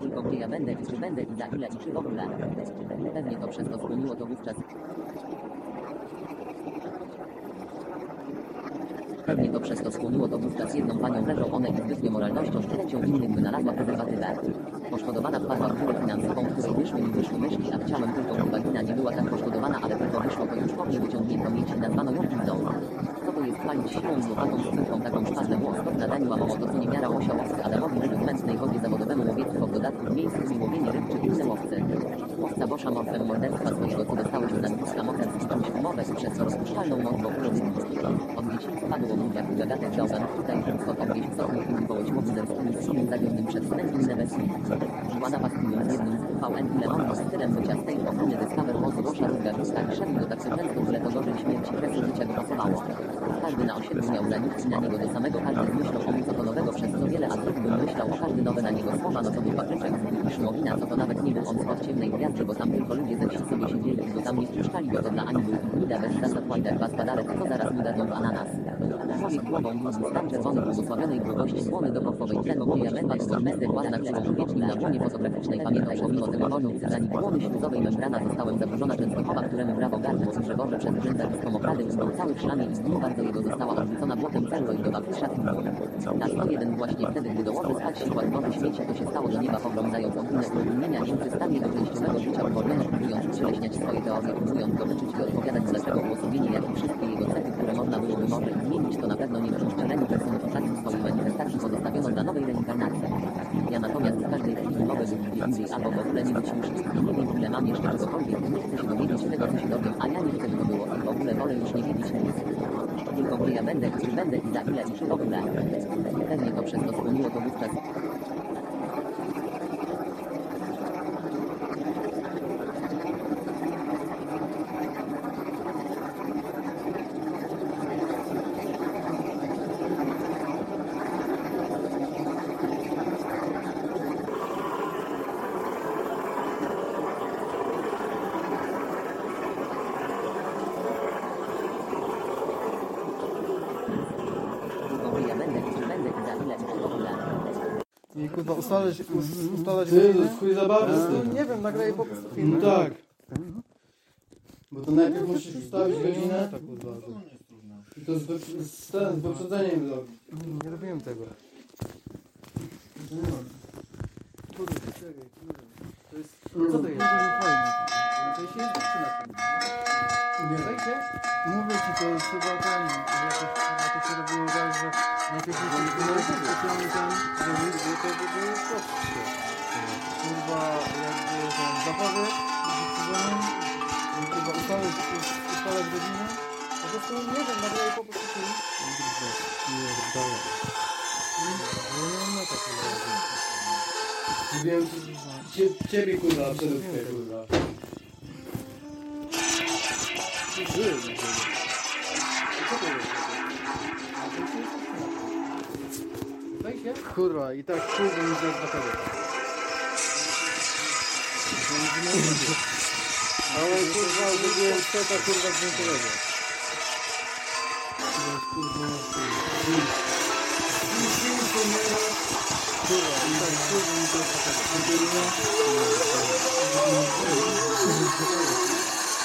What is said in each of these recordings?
Tylko gdzie ja będę czy będę i za ile i czy w ogóle. Pewnie to przez to skłoniło to wówczas. Pewnie to przez to skłoniło to wówczas jedną panią leżą one i zbytnio moralnością z chęcią innych wynalazła prezerwatywę. Poszkodowana wpadła w dziurę finansową, której wyszły mi wyszły myśli, a chciałem tylko, by wagina nie była tak poszkodowana, ale tylko wyszło to już po mnie wyciągnięto mieć i nazwano ją pizdą. Co to jest palić siłą z przez co rozpuszczalną moc wokół Od dzieciństwa było w gagatek dałgan, tutaj wszystko tak wieś cofnie i wołać mowy zemskimi z silnym zawiodnym przedstępnym nebeskim. Żyła napastnikiem z jednym VN i Lemon z stylem bycia z tej pochminy Discover mocy Bosza rówga ruska i szedł tak często, że to gorzej śmierci kresu życia go. Każdy na osiedlu miał za nic i na niego do samego każdy myślał o nic przez co wiele, a drugi bym myślał o każdy nowe na niego słowa, no to był papryczek i szumowina, co to nawet nie był on ciemnej gwiazdy, bo tam tylko ludzie ze wsi sobie siedzieli go tam nie wpuszczali, bo to dla Ani był Zasad łajdak was padarek, co zaraz mu dadzą w ananas. Człowiek głową stan czerwony błogosławionej długości słony do moja męba to męstek ładna, którą uwiecznił na łonie fotograficznej pamiętał pomimo tego wolną zanim błony śluzowej membrana zostałem zaburzona Częstochowa, któremu brawo gardło że Boże przez rzędza diskomokrady był cały w szlamie i z nim bardzo jego została odrzucona błotem celuloidowa w szatni. Na 101 właśnie wtedy, gdy do łowy spać się kładł śmieci, to się stało do nieba pogrążając ogólne utrudnienia Niemcy stanie do częściowego życia uwolniono, próbując ucieleśniać swoje teorie, próbując go wyczyć i odpowiadać dlaczego głosowienie, jak i wszystkie pewno nie w uszczeleniu personifikacji swojej manifestacji pozostawiono dla nowej reinkarnacji. Ja natomiast w każdej chwili mogę być gdzie indziej albo w ogóle nie być już nie wiem ile mam jeszcze czegokolwiek, nie chcę się dowiedzieć tego, co się dowiem, a ja nie chcę, by to było w ogóle wolę już nie wiedzieć nic. Tylko gdzie ja będę, czy będę i za ile i czy w ogóle. Pewnie to przez to skłoniło to wówczas tylko gdzie ja będę, czy będę i za ile i czy w ogóle. I kurwa ustalać, us, ustalać Ty, godzinę? chuj zabawy z No, tym. nie wiem, nagraję po prostu film. No tak. Bo to najpierw musisz ustawić godzinę i to z, wyp- z, ten, z wyprzedzeniem zrobić. Nie robiłem tego. Kurde, czekaj, kurde. To jest... Co to jest? Fajne. To jest dziewczyna. Nie. Wejdzie? Mówię ci, to jest chyba ten, jakoś chyba to się robiło tak, że najpierw musi specjalnie ten zrobić, bo to by było prostsze. Kurwa, jakby ten zabawy chyba ustalać, ustalać godzinę. Po prostu nie wiem, nagraję po prostu dobra. No nie mam na. Mówiłem cie, ciebie kurwa, absolutnie kurwa. Kurwa, i tak kurwa mi do tego. Ale kurwa, zrobiłem seta kurwa dźwiękowego. Kurwa, i tak kurwa mi do tego.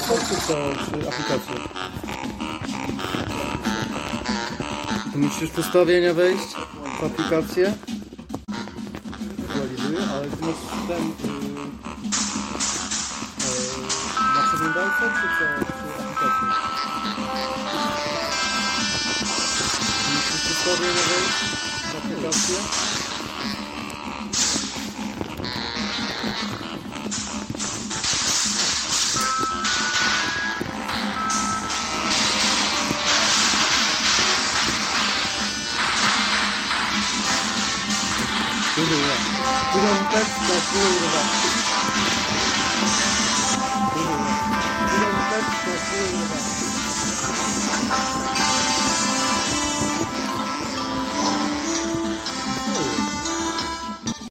Jest poprzez tą aplikację. Tu musisz w ustawienia wejść w aplikację. Aktualizuję, ale ty masz ten... Yy, yy, na przeglądarce czy co? Czy aplikację? Musisz w ustawienia wejść w aplikację. 一个一个，一个我们再再一个。